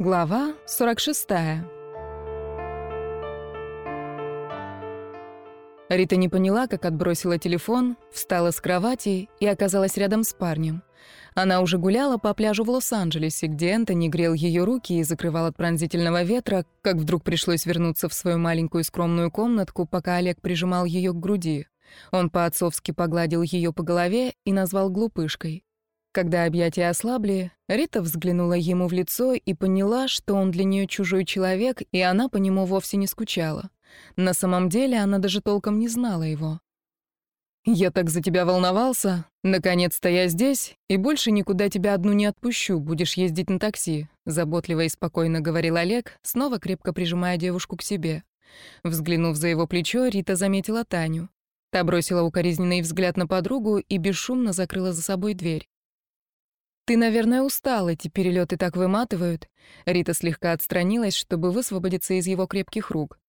Глава 46. Рита не поняла, как отбросила телефон, встала с кровати и оказалась рядом с парнем. Она уже гуляла по пляжу в Лос-Анджелесе, где Энтони грел ее руки и закрывал от пронзительного ветра, как вдруг пришлось вернуться в свою маленькую скромную комнатку, пока Олег прижимал ее к груди. Он по-отцовски погладил ее по голове и назвал глупышкой. Когда объятия ослабли, Рита взглянула ему в лицо и поняла, что он для нее чужой человек, и она по нему вовсе не скучала. На самом деле она даже толком не знала его. «Я так за тебя волновался. Наконец-то я здесь, и больше никуда тебя одну не отпущу, будешь ездить на такси», — заботливо и спокойно говорил Олег, снова крепко прижимая девушку к себе. Взглянув за его плечо, Рита заметила Таню. Та бросила укоризненный взгляд на подругу и бесшумно закрыла за собой дверь. «Ты, наверное, устал, эти перелеты так выматывают». Рита слегка отстранилась, чтобы высвободиться из его крепких рук.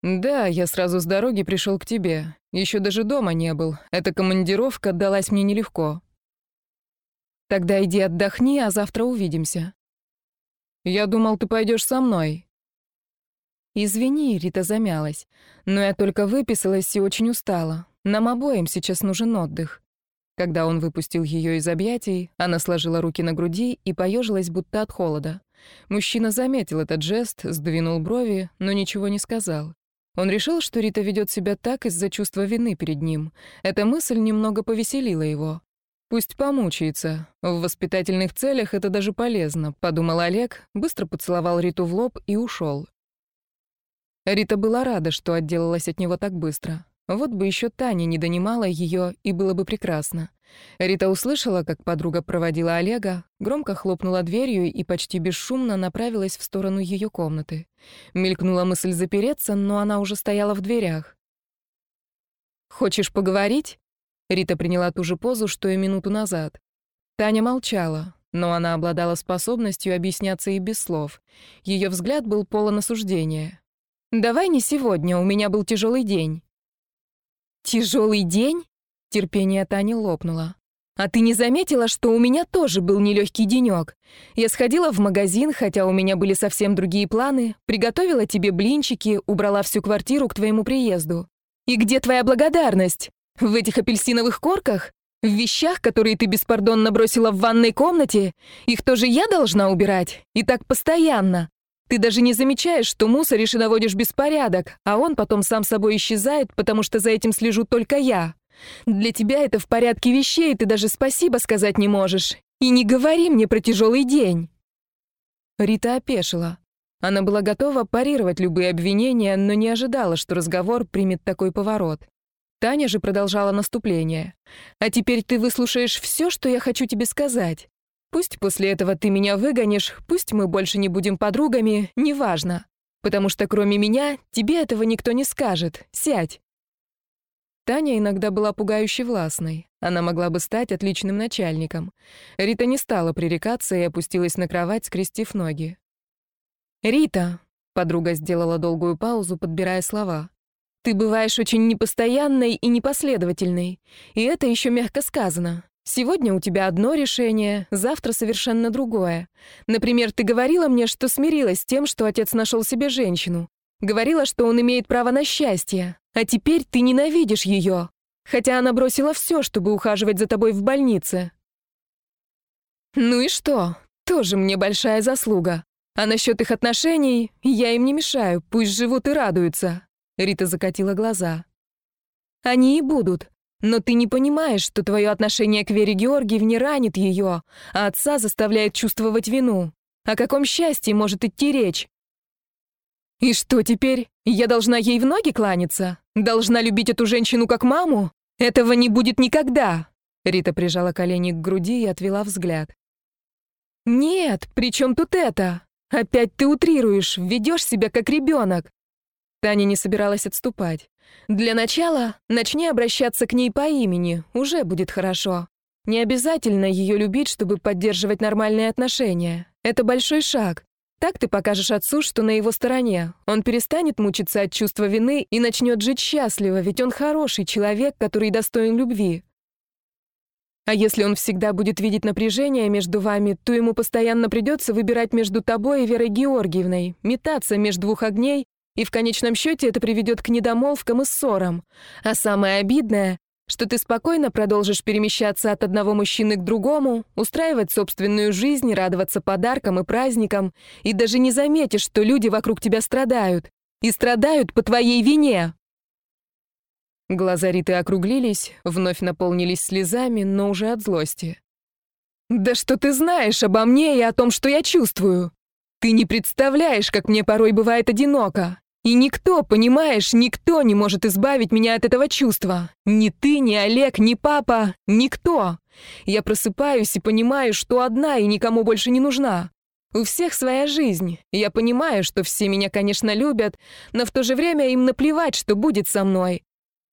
«Да, я сразу с дороги пришел к тебе. Еще даже дома не был. Эта командировка далась мне нелегко». «Тогда иди отдохни, а завтра увидимся». «Я думал, ты пойдешь со мной». «Извини», — Рита замялась, «но я только выписалась и очень устала. Нам обоим сейчас нужен отдых». Когда он выпустил ее из объятий, она сложила руки на груди и поежилась, будто от холода. Мужчина заметил этот жест, сдвинул брови, но ничего не сказал. Он решил, что Рита ведет себя так из-за чувства вины перед ним. Эта мысль немного повеселила его. «Пусть помучается. В воспитательных целях это даже полезно», — подумал Олег, быстро поцеловал Риту в лоб и ушел. Рита была рада, что отделалась от него так быстро. Вот бы еще Таня не донимала ее, и было бы прекрасно. Рита услышала, как подруга проводила Олега, громко хлопнула дверью и почти бесшумно направилась в сторону ее комнаты. Мелькнула мысль запереться, но она уже стояла в дверях. «Хочешь поговорить?» Рита приняла ту же позу, что и минуту назад. Таня молчала, но она обладала способностью объясняться и без слов. Ее взгляд был полон осуждения. «Давай не сегодня, у меня был тяжелый день». Тяжелый день? Терпение Тани лопнуло. А ты не заметила, что у меня тоже был нелегкий денек? Я сходила в магазин, хотя у меня были совсем другие планы, приготовила тебе блинчики, убрала всю квартиру к твоему приезду. И где твоя благодарность? В этих апельсиновых корках? В вещах, которые ты беспардонно бросила в ванной комнате? Их тоже я должна убирать? И так постоянно. Ты даже не замечаешь, что мусоришь и наводишь беспорядок, а он потом сам собой исчезает, потому что за этим слежу только я. Для тебя это в порядке вещей, ты даже спасибо сказать не можешь. И не говори мне про тяжелый день». Рита опешила. Она была готова парировать любые обвинения, но не ожидала, что разговор примет такой поворот. Таня же продолжала наступление. «А теперь ты выслушаешь все, что я хочу тебе сказать. Пусть после этого ты меня выгонишь, пусть мы больше не будем подругами, неважно. Потому что кроме меня тебе этого никто не скажет. Сядь. Таня иногда была пугающе властной. Она могла бы стать отличным начальником. Рита не стала пререкаться и опустилась на кровать, скрестив ноги. «Рита», — подруга сделала долгую паузу, подбирая слова, «ты бываешь очень непостоянной и непоследовательной, и это еще мягко сказано. Сегодня у тебя одно решение, завтра совершенно другое. Например, ты говорила мне, что смирилась с тем, что отец нашел себе женщину. Говорила, что он имеет право на счастье. А теперь ты ненавидишь ее. Хотя она бросила все, чтобы ухаживать за тобой в больнице. Ну и что? Тоже мне большая заслуга. А насчет их отношений я им не мешаю, пусть живут и радуются. Рита закатила глаза. Они и будут. Но ты не понимаешь, что твое отношение к Вере Георгиевне ранит ее, а отца заставляет чувствовать вину. О каком счастье может идти речь? И что теперь? Я должна ей в ноги кланяться? Должна любить эту женщину как маму? Этого не будет никогда. Рита прижала колени к груди и отвела взгляд. Нет, при чем тут это? Опять ты утрируешь, ведешь себя как ребенок. Таня не собиралась отступать. Для начала начни обращаться к ней по имени, уже будет хорошо. Не обязательно ее любить, чтобы поддерживать нормальные отношения. Это большой шаг. Так ты покажешь отцу, что на его стороне. Он перестанет мучиться от чувства вины и начнет жить счастливо, ведь он хороший человек, который достоин любви. А если он всегда будет видеть напряжение между вами, то ему постоянно придется выбирать между тобой и Верой Георгиевной, метаться между двух огней, и в конечном счете это приведет к недомолвкам и ссорам. А самое обидное, что ты спокойно продолжишь перемещаться от одного мужчины к другому, устраивать собственную жизнь, радоваться подаркам и праздникам, и даже не заметишь, что люди вокруг тебя страдают. И страдают по твоей вине. Глаза Риты округлились, вновь наполнились слезами, но уже от злости. «Да что ты знаешь обо мне и о том, что я чувствую? Ты не представляешь, как мне порой бывает одиноко. И никто, понимаешь, никто не может избавить меня от этого чувства. Ни ты, ни Олег, ни папа, никто. Я просыпаюсь и понимаю, что одна и никому больше не нужна. У всех своя жизнь. Я понимаю, что все меня, конечно, любят, но в то же время им наплевать, что будет со мной.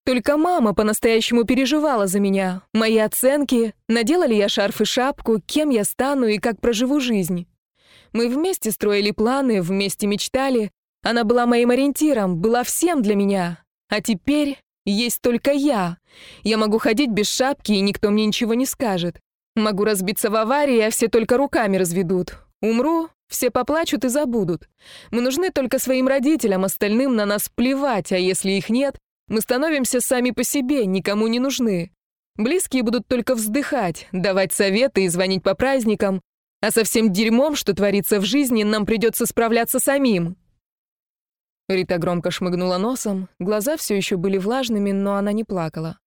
Только мама по-настоящему переживала за меня. Мои оценки, надела ли я шарф и шапку, кем я стану и как проживу жизнь. Мы вместе строили планы, вместе мечтали. Она была моим ориентиром, была всем для меня. А теперь есть только я. Я могу ходить без шапки, и никто мне ничего не скажет. Могу разбиться в аварии, а все только руками разведут. Умру, все поплачут и забудут. Мы нужны только своим родителям, остальным на нас плевать, а если их нет, мы становимся сами по себе, никому не нужны. Близкие будут только вздыхать, давать советы и звонить по праздникам, а со всем дерьмом, что творится в жизни, нам придется справляться самим. Рита громко шмыгнула носом, глаза все еще были влажными, но она не плакала.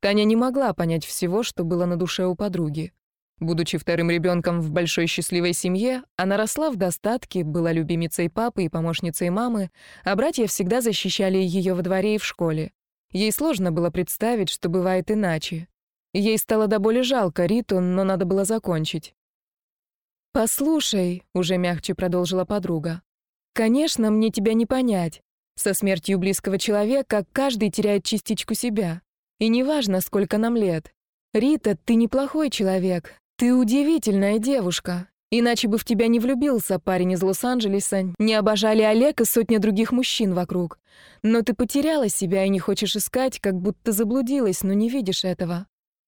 Таня не могла понять всего, что было на душе у подруги. Будучи вторым ребенком в большой счастливой семье, она росла в достатке, была любимицей папы и помощницей мамы, а братья всегда защищали ее во дворе и в школе. Ей сложно было представить, что бывает иначе. Ей стало до боли жалко Риту, но надо было закончить. «Послушай», — уже мягче продолжила подруга, «конечно, мне тебя не понять. Со смертью близкого человека каждый теряет частичку себя. И неважно, сколько нам лет. Рита, ты неплохой человек, «Ты удивительная девушка. Иначе бы в тебя не влюбился парень из Лос-Анджелеса, не обожали Олег и сотня других мужчин вокруг. Но ты потеряла себя и не хочешь искать, как будто заблудилась, но не видишь этого.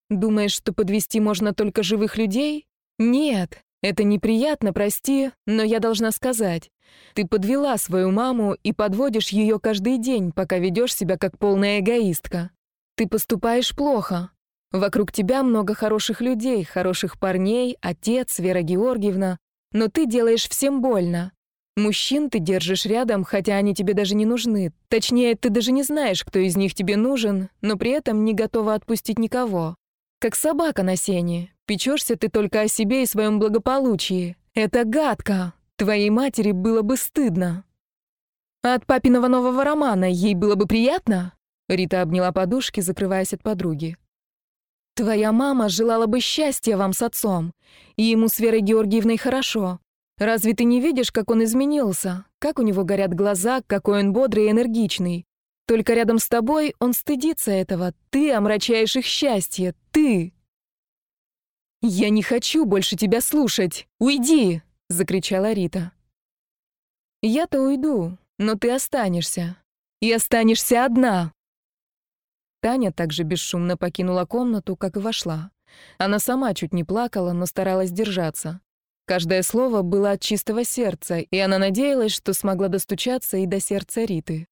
Думаешь, что подвести можно только живых людей? Нет, это неприятно, прости, но я должна сказать. Ты подвела свою маму и подводишь ее каждый день, пока ведешь себя как полная эгоистка. Ты поступаешь плохо, Вокруг тебя много хороших людей, хороших парней, отец, Вера Георгиевна, но ты делаешь всем больно. Мужчин ты держишь рядом, хотя они тебе даже не нужны. Точнее, ты даже не знаешь, кто из них тебе нужен, но при этом не готова отпустить никого. Как собака на сене. Печешься ты только о себе и своем благополучии. Это гадко. Твоей матери было бы стыдно. А от папиного нового романа ей было бы приятно? Рита обняла подушки, закрываясь от подруги. Твоя мама желала бы счастья вам с отцом, и ему с Верой Георгиевной хорошо. Разве ты не видишь, как он изменился? Как у него горят глаза, какой он бодрый и энергичный. Только рядом с тобой он стыдится этого. Ты омрачаешь их счастье. Ты. «Я не хочу больше тебя слушать! Уйди!» — закричала Рита. «Я-то уйду, но ты останешься. И останешься одна!» Таня также бесшумно покинула комнату, как и вошла. Она сама чуть не плакала, но старалась держаться. Каждое слово было от чистого сердца, и она надеялась, что смогла достучаться и до сердца Риты.